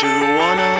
To you the one